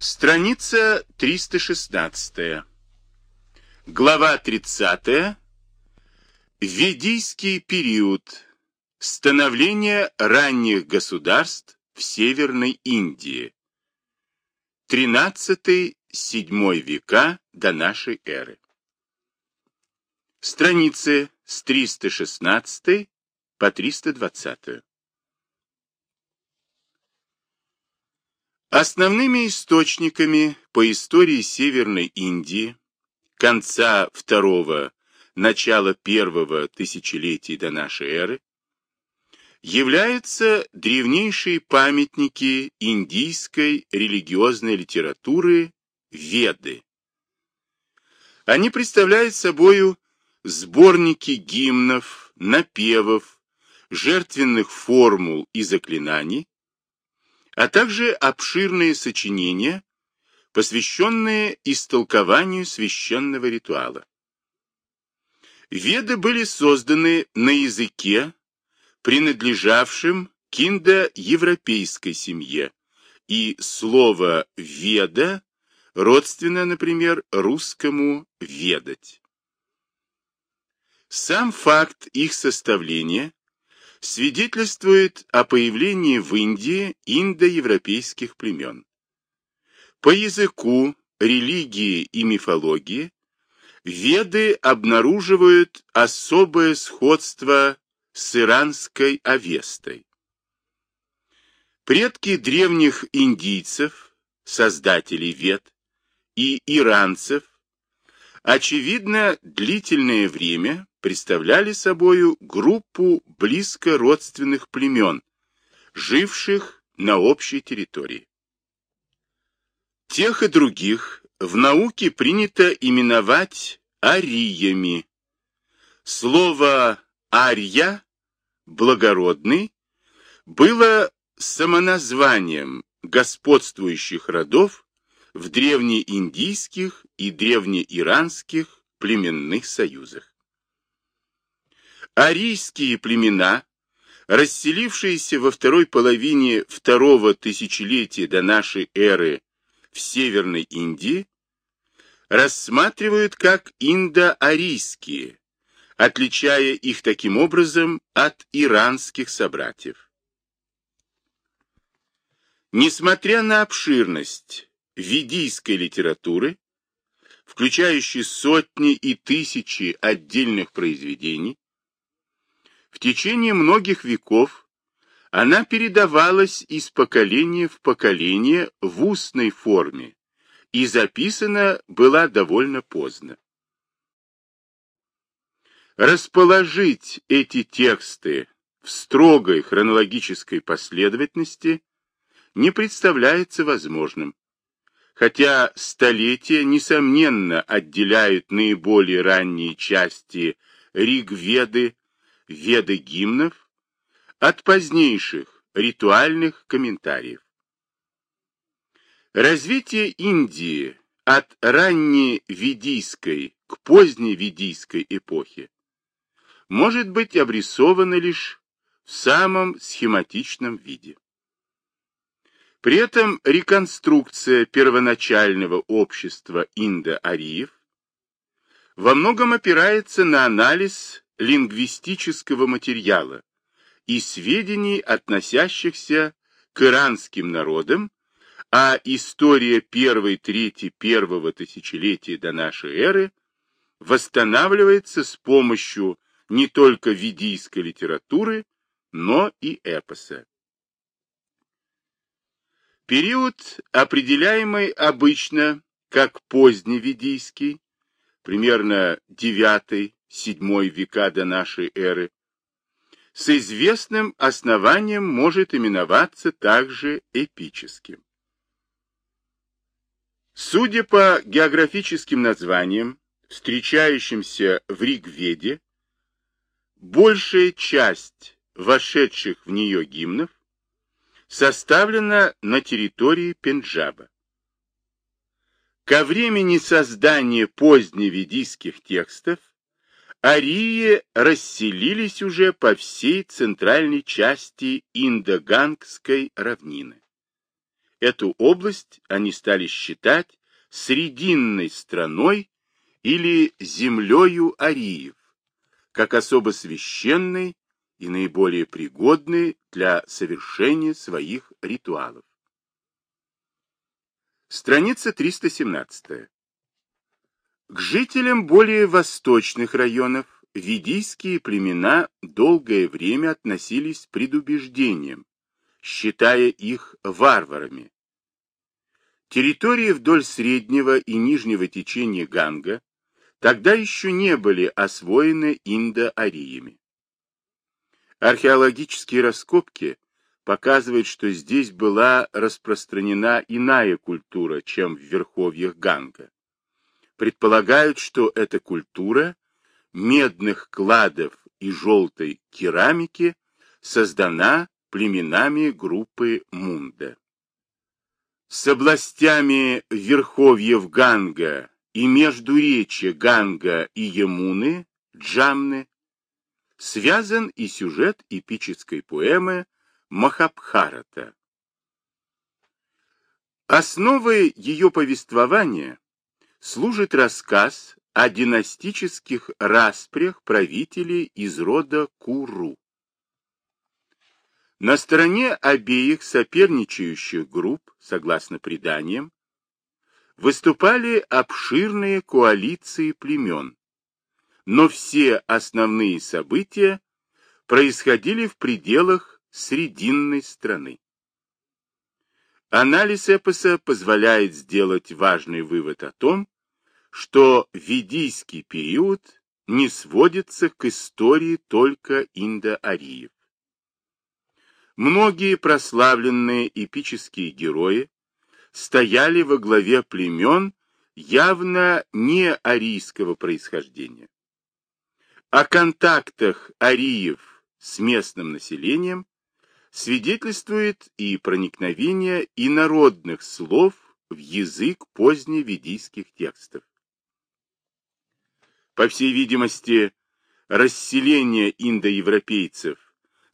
Страница 316. Глава 30. Ведийский период. Становление ранних государств в Северной Индии. 13-7 века до нашей эры. Страницы с 316 по 320. Основными источниками по истории Северной Индии конца второго, начала первого тысячелетий до нашей эры являются древнейшие памятники индийской религиозной литературы Веды. Они представляют собою сборники гимнов, напевов, жертвенных формул и заклинаний, а также обширные сочинения, посвященные истолкованию священного ритуала. Веды были созданы на языке, принадлежавшем к индоевропейской семье, и слово «веда» родственно, например, русскому «ведать». Сам факт их составления свидетельствует о появлении в Индии индоевропейских племен. По языку, религии и мифологии Веды обнаруживают особое сходство с иранской Авестой. Предки древних индийцев, создателей Вед, и иранцев, очевидно, длительное время представляли собою группу близко родственных племен, живших на общей территории. Тех и других в науке принято именовать ариями. Слово «арья» — благородный было самоназванием господствующих родов в древнеиндийских и древнеиранских племенных союзах. Арийские племена, расселившиеся во второй половине второго тысячелетия до нашей эры в Северной Индии, рассматривают как индоарийские, отличая их таким образом от иранских собратьев. Несмотря на обширность ведийской литературы, включающей сотни и тысячи отдельных произведений, в течение многих веков она передавалась из поколения в поколение в устной форме и записана была довольно поздно. Расположить эти тексты в строгой хронологической последовательности не представляется возможным, хотя столетия, несомненно, отделяют наиболее ранние части Ригведы веды гимнов от позднейших ритуальных комментариев. Развитие Индии от ранней ведийской к поздней ведийской эпохе может быть обрисовано лишь в самом схематичном виде. При этом реконструкция первоначального общества индо-ариев во многом опирается на анализ лингвистического материала и сведений, относящихся к иранским народам, а история первой трети первого тысячелетия до нашей эры восстанавливается с помощью не только ведийской литературы, но и эпоса. Период, определяемый обычно как поздневедийский, примерно 9 VII века до нашей эры, с известным основанием может именоваться также эпическим. Судя по географическим названиям, встречающимся в Ригведе, большая часть вошедших в нее гимнов составлена на территории Пенджаба. Ко времени создания поздневедийских текстов арии расселились уже по всей центральной части Индогангской равнины. Эту область они стали считать срединной страной или землею ариев, как особо священной и наиболее пригодной для совершения своих ритуалов. Страница 317. К жителям более восточных районов ведийские племена долгое время относились с предубеждением, считая их варварами. Территории вдоль среднего и нижнего течения Ганга тогда еще не были освоены индоариями. Археологические раскопки показывают, что здесь была распространена иная культура, чем в верховьях Ганга предполагают, что эта культура медных кладов и желтой керамики создана племенами группы Мунда. С областями верховьев Ганга и междуречья Ганга и Ямуны, Джамны, связан и сюжет эпической поэмы Махабхарата. Основой ее повествования служит рассказ о династических распрях правителей из рода Куру. На стороне обеих соперничающих групп, согласно преданиям, выступали обширные коалиции племен, но все основные события происходили в пределах Срединной страны. Анализ эпоса позволяет сделать важный вывод о том, что ведийский период не сводится к истории только индоариев. Многие прославленные эпические герои стояли во главе племен явно не арийского происхождения. О контактах ариев с местным населением свидетельствует и проникновение инородных слов в язык поздневедийских текстов. По всей видимости, расселение индоевропейцев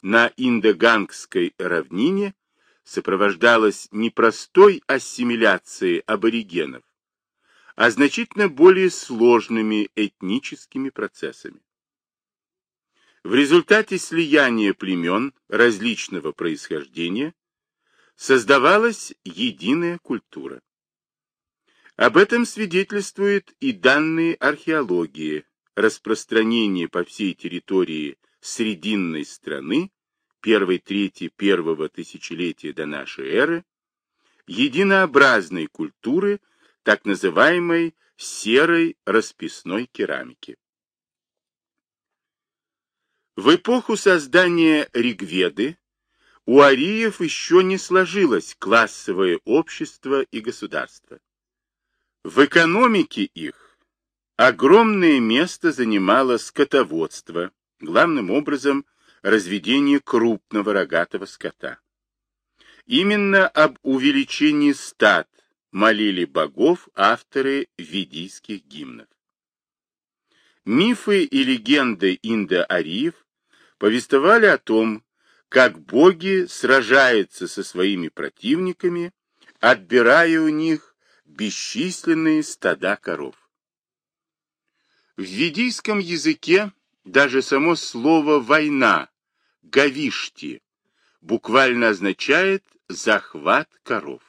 на Индогангской равнине сопровождалось не простой ассимиляцией аборигенов, а значительно более сложными этническими процессами. В результате слияния племен различного происхождения создавалась единая культура. Об этом свидетельствуют и данные археологии, распространение по всей территории Срединной страны первой трети первого тысячелетия до нашей эры, единообразной культуры, так называемой серой расписной керамики. В эпоху создания Ригведы у ариев еще не сложилось классовое общество и государство. В экономике их огромное место занимало скотоводство, главным образом разведение крупного рогатого скота. Именно об увеличении стад молили богов авторы ведийских гимнов. Мифы и легенды индоариев повествовали о том, как боги сражаются со своими противниками, отбирая у них бесчисленные стада коров. В ведийском языке даже само слово «война» «гавишти» буквально означает «захват коров».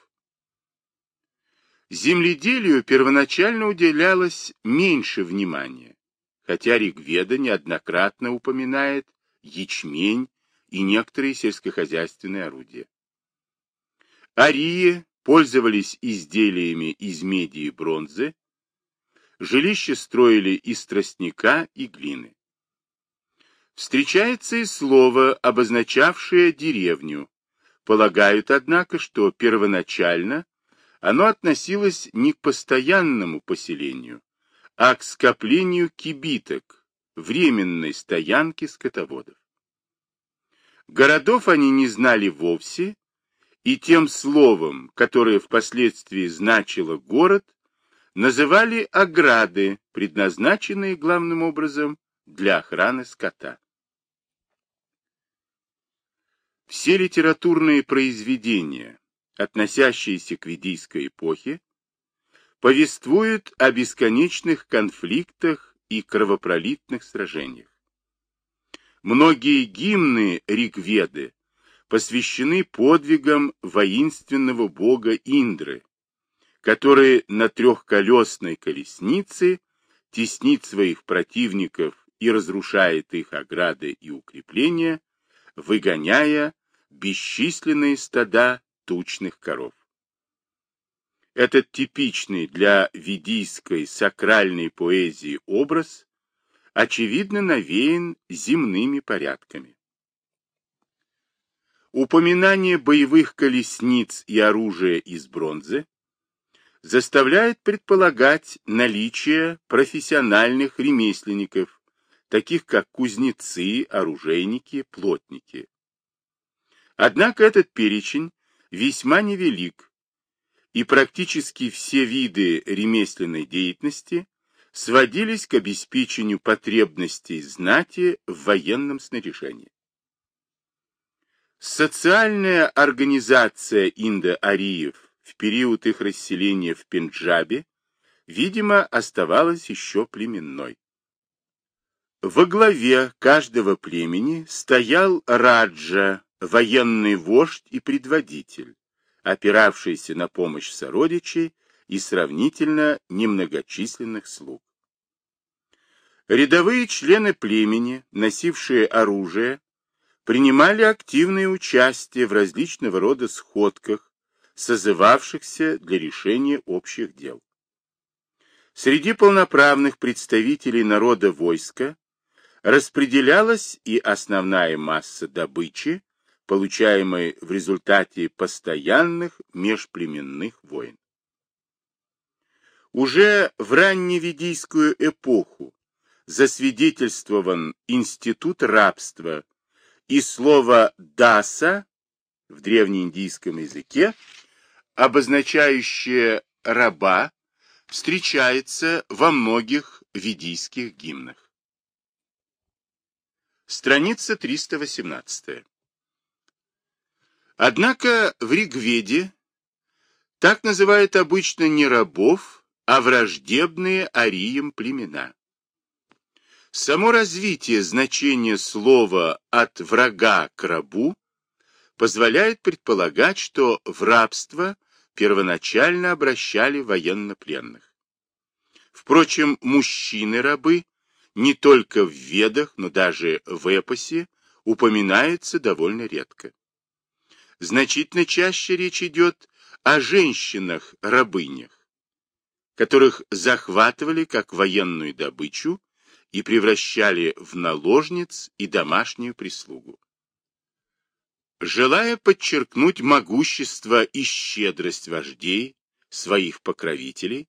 Земледелию первоначально уделялось меньше внимания, хотя Ригведа неоднократно упоминает ячмень и некоторые сельскохозяйственные орудия. Арии пользовались изделиями из меди и бронзы, жилища строили из тростника и глины. Встречается и слово, обозначавшее деревню. Полагают, однако, что первоначально оно относилось не к постоянному поселению, а к скоплению кибиток, временной стоянки скотоводов. Городов они не знали вовсе, и тем словом, которое впоследствии значило город, называли ограды, предназначенные главным образом для охраны скота. Все литературные произведения, относящиеся к ведийской эпохе, повествуют о бесконечных конфликтах и кровопролитных сражениях. Многие гимны Ригведы посвящены подвигам воинственного бога Индры, который на трехколесной колеснице теснит своих противников и разрушает их ограды и укрепления, выгоняя бесчисленные стада тучных коров. Этот типичный для ведийской сакральной поэзии образ очевидно навеян земными порядками. Упоминание боевых колесниц и оружия из бронзы заставляет предполагать наличие профессиональных ремесленников, таких как кузнецы, оружейники, плотники. Однако этот перечень весьма невелик, и практически все виды ремесленной деятельности сводились к обеспечению потребностей знати в военном снаряжении. Социальная организация индоариев в период их расселения в Пенджабе, видимо, оставалась еще племенной. Во главе каждого племени стоял Раджа, военный вождь и предводитель, опиравшийся на помощь сородичей и сравнительно немногочисленных слуг. Рядовые члены племени, носившие оружие, принимали активное участие в различного рода сходках, созывавшихся для решения общих дел. Среди полноправных представителей народа войска распределялась и основная масса добычи, получаемой в результате постоянных межплеменных войн. Уже в ранневедийскую эпоху засвидетельствован институт рабства, и слово «даса» в древнеиндийском языке, обозначающее раба, встречается во многих ведийских гимнах. Страница 318. Однако в Ригведе так называют обычно не рабов, а враждебные ариям племена. Само развитие значения слова от врага к рабу позволяет предполагать, что в рабство первоначально обращали военнопленных. Впрочем, мужчины-рабы не только в Ведах, но даже в эпосе упоминаются довольно редко. Значительно чаще речь идет о женщинах-рабынях, которых захватывали как военную добычу и превращали в наложниц и домашнюю прислугу. Желая подчеркнуть могущество и щедрость вождей, своих покровителей,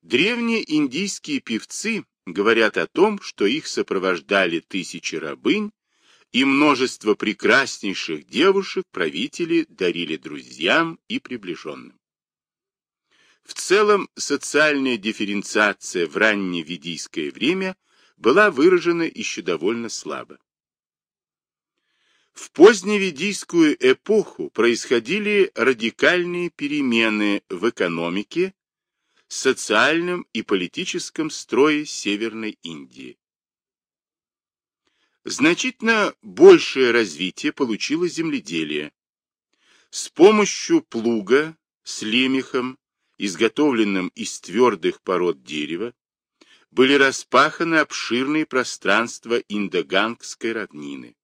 древние индийские певцы говорят о том, что их сопровождали тысячи рабынь, и множество прекраснейших девушек правители дарили друзьям и приближенным. В целом, социальная дифференциация в ранневедийское время – была выражена еще довольно слабо. В поздневедийскую эпоху происходили радикальные перемены в экономике, социальном и политическом строе Северной Индии. Значительно большее развитие получило земледелие. С помощью плуга с лемехом, изготовленным из твердых пород дерева, были распаханы обширные пространства Индогангской равнины.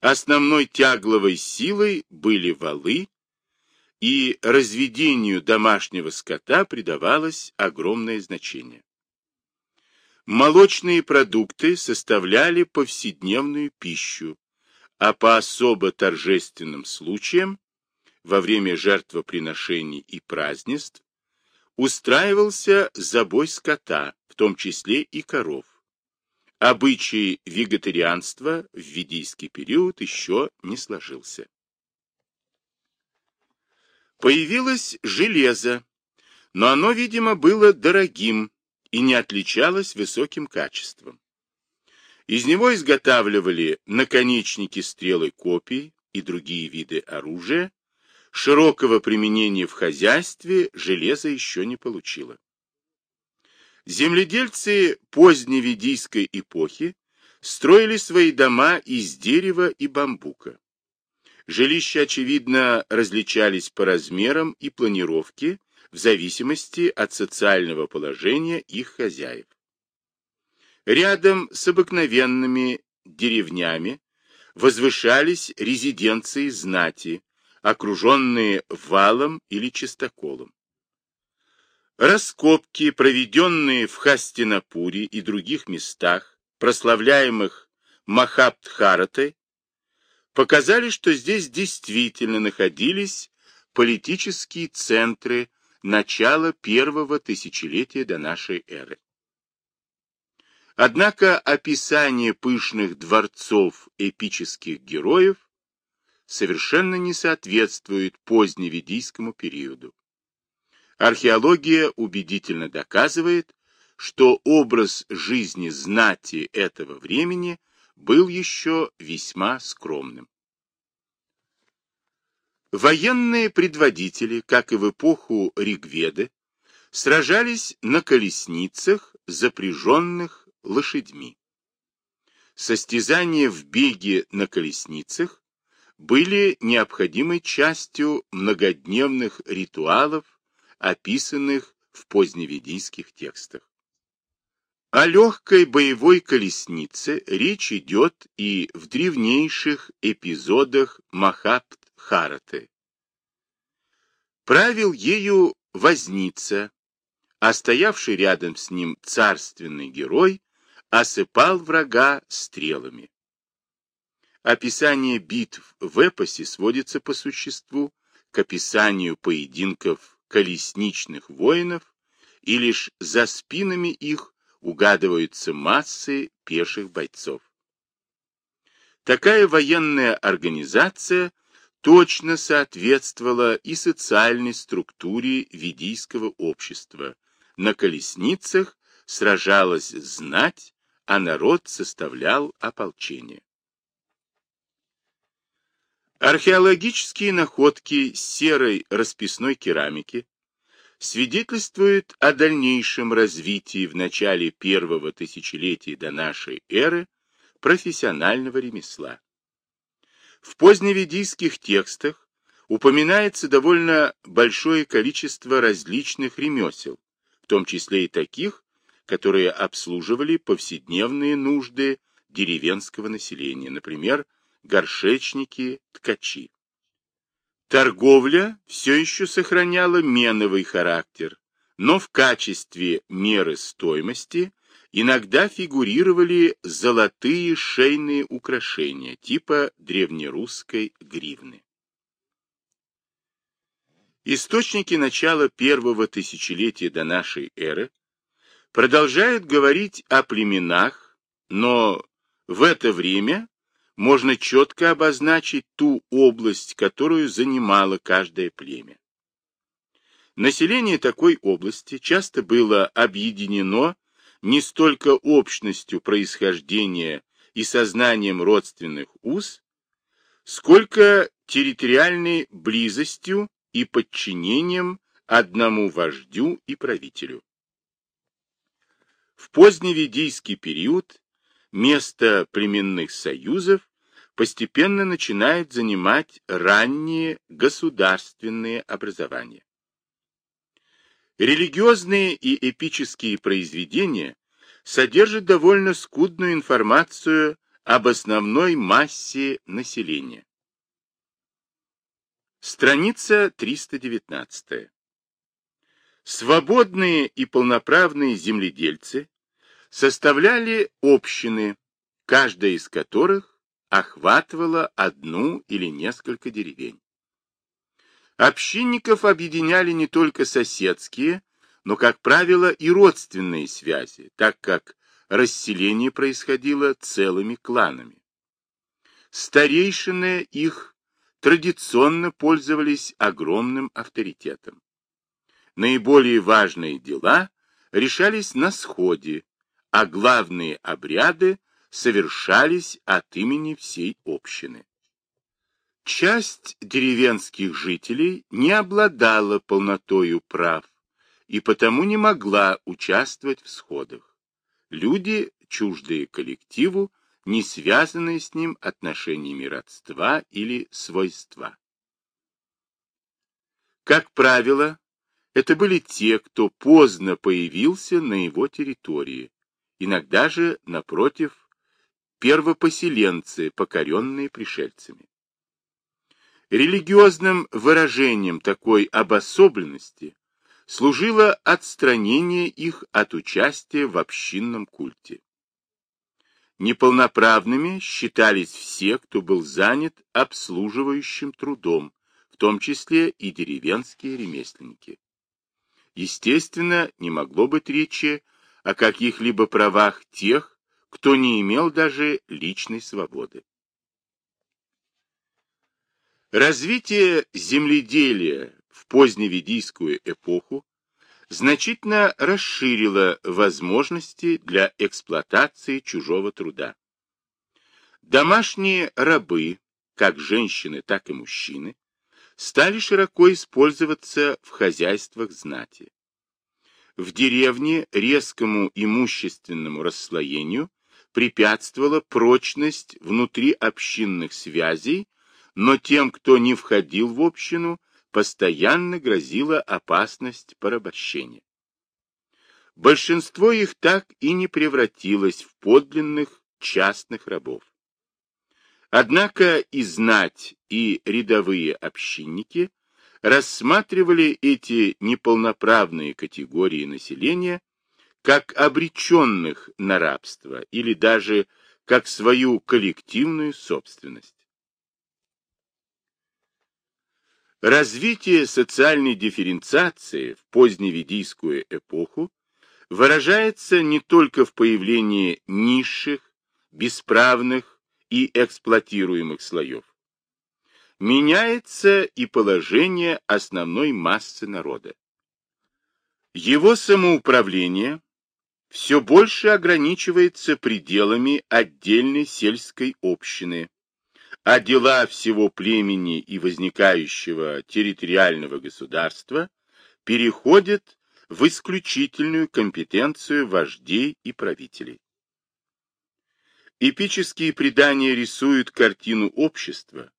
Основной тягловой силой были валы, и разведению домашнего скота придавалось огромное значение. Молочные продукты составляли повседневную пищу, а по особо торжественным случаям, во время жертвоприношений и празднеств, устраивался забой скота, в том числе и коров. Обычай вегетарианства в ведийский период еще не сложился. Появилось железо, но оно, видимо, было дорогим и не отличалось высоким качеством. Из него изготавливали наконечники стрелы копий и другие виды оружия, Широкого применения в хозяйстве железо еще не получило. Земледельцы поздневедийской эпохи строили свои дома из дерева и бамбука. Жилища, очевидно, различались по размерам и планировке в зависимости от социального положения их хозяев. Рядом с обыкновенными деревнями возвышались резиденции знати, окруженные валом или чистоколом. Раскопки, проведенные в Хастинапуре и других местах, прославляемых Махабдхаратой, показали, что здесь действительно находились политические центры начала первого тысячелетия до нашей эры. Однако описание пышных дворцов эпических героев совершенно не соответствует поздневедийскому периоду. Археология убедительно доказывает, что образ жизни знати этого времени был еще весьма скромным. Военные предводители, как и в эпоху Ригведы, сражались на колесницах, запряженных лошадьми. Состязания в беге на колесницах были необходимой частью многодневных ритуалов, описанных в поздневедийских текстах. О легкой боевой колеснице речь идет и в древнейших эпизодах Махабд-Хараты. Правил ею возница, а стоявший рядом с ним царственный герой осыпал врага стрелами. Описание битв в эпосе сводится по существу к описанию поединков колесничных воинов, и лишь за спинами их угадываются массы пеших бойцов. Такая военная организация точно соответствовала и социальной структуре ведийского общества. На колесницах сражалась знать, а народ составлял ополчение. Археологические находки серой расписной керамики свидетельствуют о дальнейшем развитии в начале первого тысячелетия до нашей эры профессионального ремесла. В поздневедийских текстах упоминается довольно большое количество различных ремесел, в том числе и таких, которые обслуживали повседневные нужды деревенского населения, например, горшечники, ткачи. Торговля все еще сохраняла меновый характер, но в качестве меры стоимости иногда фигурировали золотые шейные украшения типа древнерусской гривны. Источники начала первого тысячелетия до нашей эры продолжают говорить о племенах, но в это время можно четко обозначить ту область, которую занимало каждое племя. Население такой области часто было объединено не столько общностью происхождения и сознанием родственных уз, сколько территориальной близостью и подчинением одному вождю и правителю. В поздневедийский период место племенных союзов постепенно начинает занимать ранние государственные образования. Религиозные и эпические произведения содержат довольно скудную информацию об основной массе населения. Страница 319. Свободные и полноправные земледельцы составляли общины, каждая из которых охватывала одну или несколько деревень. Общинников объединяли не только соседские, но, как правило, и родственные связи, так как расселение происходило целыми кланами. Старейшины их традиционно пользовались огромным авторитетом наиболее важные дела решались на сходе, а главные обряды совершались от имени всей общины. Часть деревенских жителей не обладала полнотою прав и потому не могла участвовать в сходах. Люди, чуждые коллективу, не связанные с ним отношениями родства или свойства. Как правило, это были те, кто поздно появился на его территории, иногда же, напротив, первопоселенцы, покоренные пришельцами. Религиозным выражением такой обособленности служило отстранение их от участия в общинном культе. Неполноправными считались все, кто был занят обслуживающим трудом, в том числе и деревенские ремесленники. Естественно, не могло быть речи о каких-либо правах тех, кто не имел даже личной свободы. Развитие земледелия в поздневедийскую эпоху значительно расширило возможности для эксплуатации чужого труда. Домашние рабы, как женщины, так и мужчины, стали широко использоваться в хозяйствах знати. В деревне резкому имущественному расслоению препятствовала прочность внутри общинных связей, но тем, кто не входил в общину, постоянно грозила опасность порабощения. Большинство их так и не превратилось в подлинных частных рабов. Однако и знать, и рядовые общинники рассматривали эти неполноправные категории населения как обреченных на рабство или даже как свою коллективную собственность. Развитие социальной дифференциации в поздневедийскую эпоху выражается не только в появлении низших, бесправных и эксплуатируемых слоев. Меняется и положение основной массы народа. Его самоуправление все больше ограничивается пределами отдельной сельской общины, а дела всего племени и возникающего территориального государства переходят в исключительную компетенцию вождей и правителей. Эпические предания рисуют картину общества,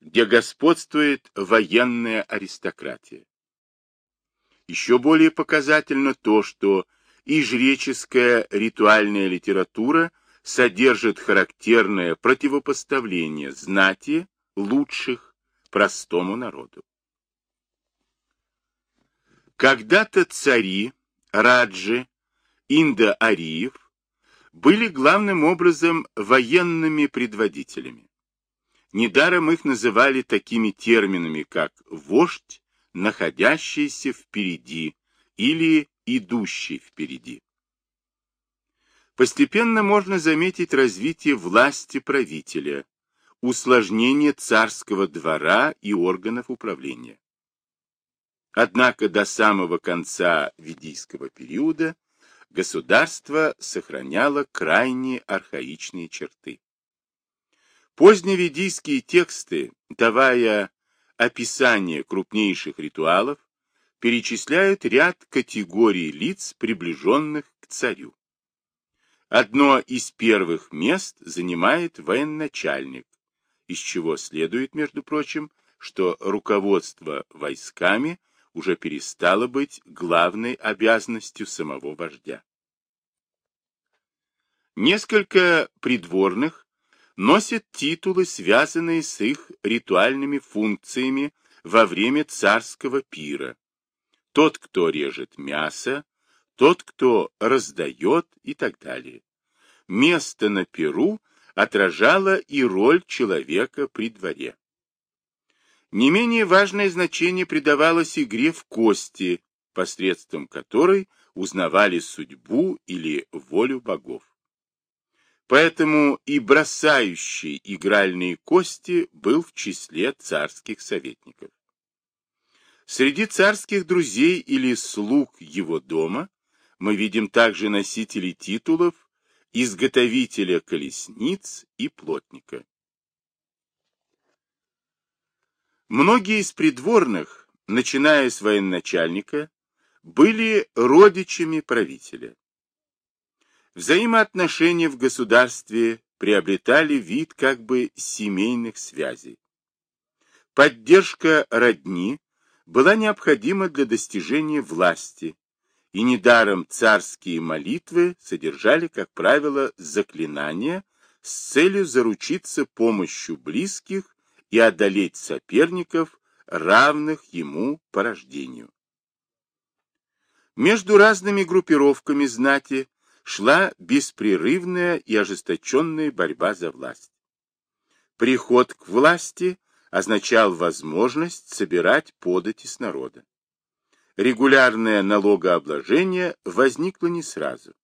где господствует военная аристократия. Еще более показательно то, что и жреческая ритуальная литература содержит характерное противопоставление знати лучших простому народу. Когда-то цари, раджи, индоариев были главным образом военными предводителями. Недаром их называли такими терминами, как «вождь», «находящийся впереди» или «идущий впереди». Постепенно можно заметить развитие власти правителя, усложнение царского двора и органов управления. Однако до самого конца ведийского периода государство сохраняло крайне архаичные черты. Поздневедийские тексты, давая описание крупнейших ритуалов, перечисляют ряд категорий лиц, приближенных к царю. Одно из первых мест занимает военачальник, из чего следует, между прочим, что руководство войсками уже перестало быть главной обязанностью самого вождя. Несколько придворных носят титулы, связанные с их ритуальными функциями во время царского пира. Тот, кто режет мясо, тот, кто раздает и так далее. Место на Перу отражало и роль человека при дворе. Не менее важное значение придавалось игре в кости, посредством которой узнавали судьбу или волю богов. Поэтому и бросающий игральные кости был в числе царских советников. Среди царских друзей или слуг его дома мы видим также носителей титулов изготовителя колесниц и плотника. Многие из придворных, начиная с военачальника, были родичами правителя. Взаимоотношения в государстве приобретали вид как бы семейных связей. Поддержка родни была необходима для достижения власти, и недаром царские молитвы содержали, как правило, заклинания с целью заручиться помощью близких и одолеть соперников, равных ему по рождению. Между разными группировками знати шла беспрерывная и ожесточенная борьба за власть. Приход к власти означал возможность собирать подати с народа. Регулярное налогообложение возникло не сразу.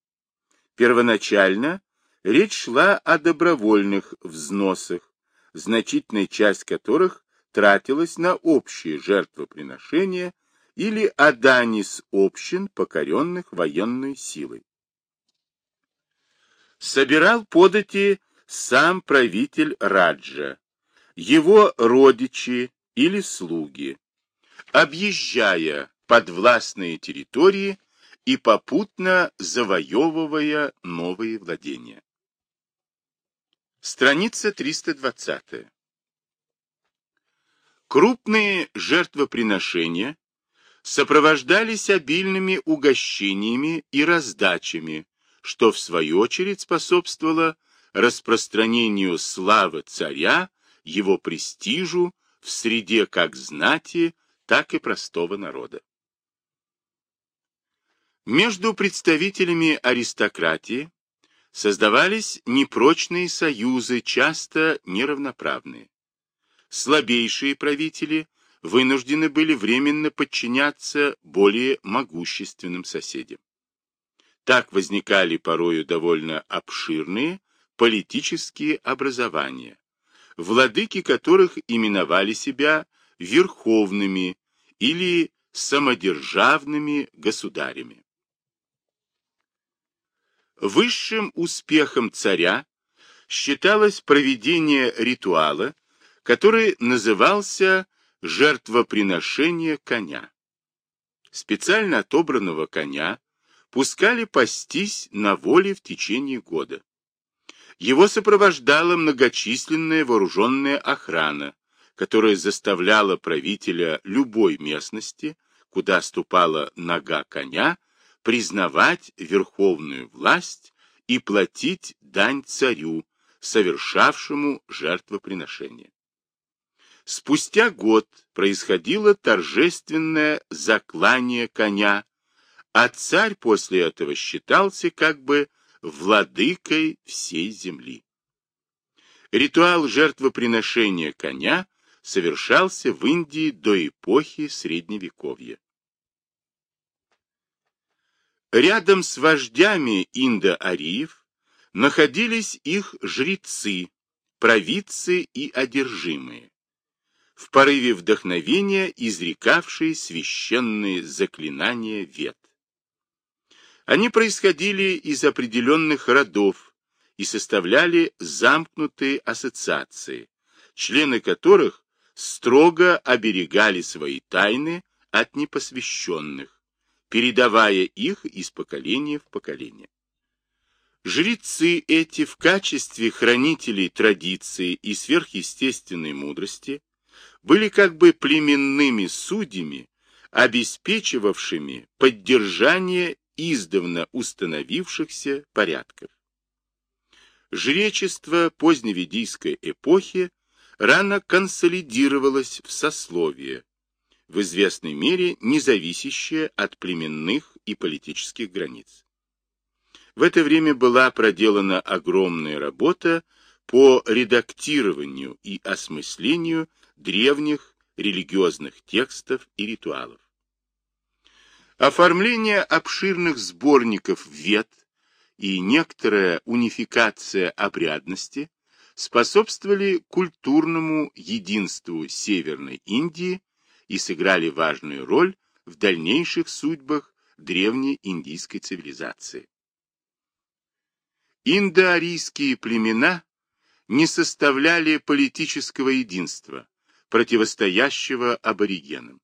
Первоначально речь шла о добровольных взносах, значительная часть которых тратилась на общие жертвоприношения или о дани с общин, покоренных военной силой. Собирал подати сам правитель Раджа, его родичи или слуги, объезжая подвластные территории и попутно завоевывая новые владения. Страница 320. Крупные жертвоприношения сопровождались обильными угощениями и раздачами, что в свою очередь способствовало распространению славы царя, его престижу в среде как знати, так и простого народа. Между представителями аристократии создавались непрочные союзы, часто неравноправные. Слабейшие правители вынуждены были временно подчиняться более могущественным соседям. Так возникали порою довольно обширные политические образования, владыки которых именовали себя верховными или самодержавными государями. Высшим успехом царя считалось проведение ритуала, который назывался жертвоприношение коня. Специально отобранного коня пускали пастись на воле в течение года. Его сопровождала многочисленная вооруженная охрана, которая заставляла правителя любой местности, куда ступала нога коня, признавать верховную власть и платить дань царю, совершавшему жертвоприношение. Спустя год происходило торжественное заклание коня, а царь после этого считался как бы владыкой всей земли. Ритуал жертвоприношения коня совершался в Индии до эпохи Средневековья. Рядом с вождями индоариев находились их жрецы, провидцы и одержимые, в порыве вдохновения изрекавшие священные заклинания вет. Они происходили из определенных родов и составляли замкнутые ассоциации, члены которых строго оберегали свои тайны от непосвященных, передавая их из поколения в поколение. Жрецы эти в качестве хранителей традиции и сверхъестественной мудрости были как бы племенными судьями, обеспечивавшими поддержание издавна установившихся порядков. Жречество поздневедийской эпохи рано консолидировалось в сословие, в известной мере не зависящее от племенных и политических границ. В это время была проделана огромная работа по редактированию и осмыслению древних религиозных текстов и ритуалов. Оформление обширных сборников вет и некоторая унификация обрядности способствовали культурному единству Северной Индии и сыграли важную роль в дальнейших судьбах древней индийской цивилизации. Индоарийские племена не составляли политического единства, противостоящего аборигенам.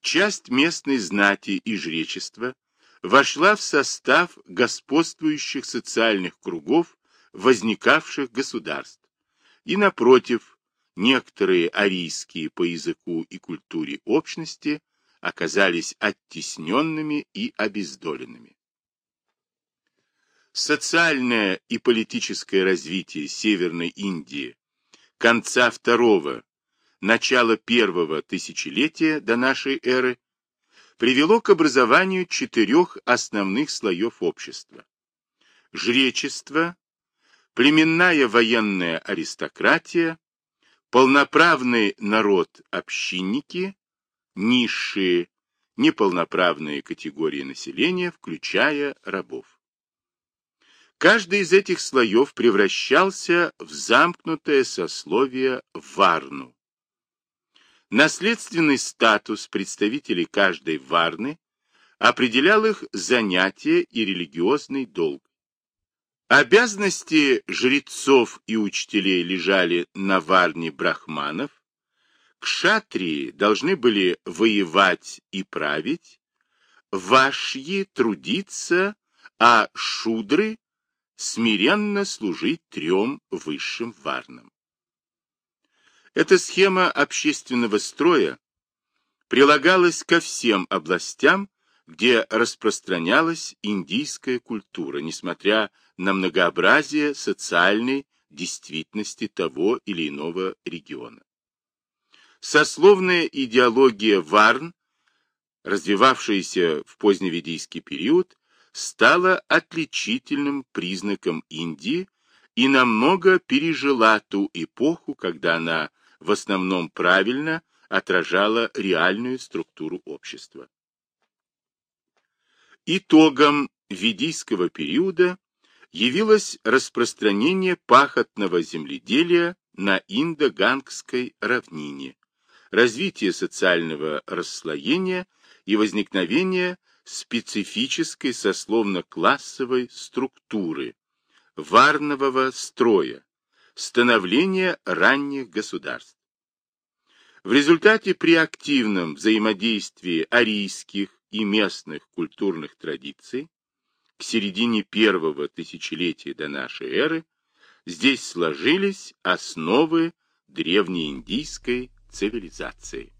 Часть местной знати и жречества вошла в состав господствующих социальных кругов возникавших государств, и, напротив, некоторые арийские по языку и культуре общности оказались оттесненными и обездоленными. Социальное и политическое развитие Северной Индии конца второго, начала первого тысячелетия до нашей эры привело к образованию четырех основных слоев общества. Жречество, племенная военная аристократия, полноправный народ-общинники, низшие, неполноправные категории населения, включая рабов. Каждый из этих слоев превращался в замкнутое сословие Варну. Наследственный статус представителей каждой Варны определял их занятия и религиозный долг. Обязанности жрецов и учителей лежали на Варне брахманов, кшатрии должны были воевать и править, вашьи трудиться, а шудры смиренно служить трем высшим варнам. Эта схема общественного строя прилагалась ко всем областям, где распространялась индийская культура, несмотря на многообразие социальной действительности того или иного региона. Сословная идеология Варн, развивавшаяся в поздневедийский период, стала отличительным признаком Индии и намного пережила ту эпоху, когда она в основном правильно отражала реальную структуру общества. Итогом ведийского периода явилось распространение пахотного земледелия на Индо-Гангской равнине, развитие социального расслоения и возникновение специфической сословно-классовой структуры, варнового строя, становление ранних государств. В результате при активном взаимодействии арийских и местных культурных традиций к середине первого тысячелетия до нашей эры здесь сложились основы древнеиндийской цивилизации.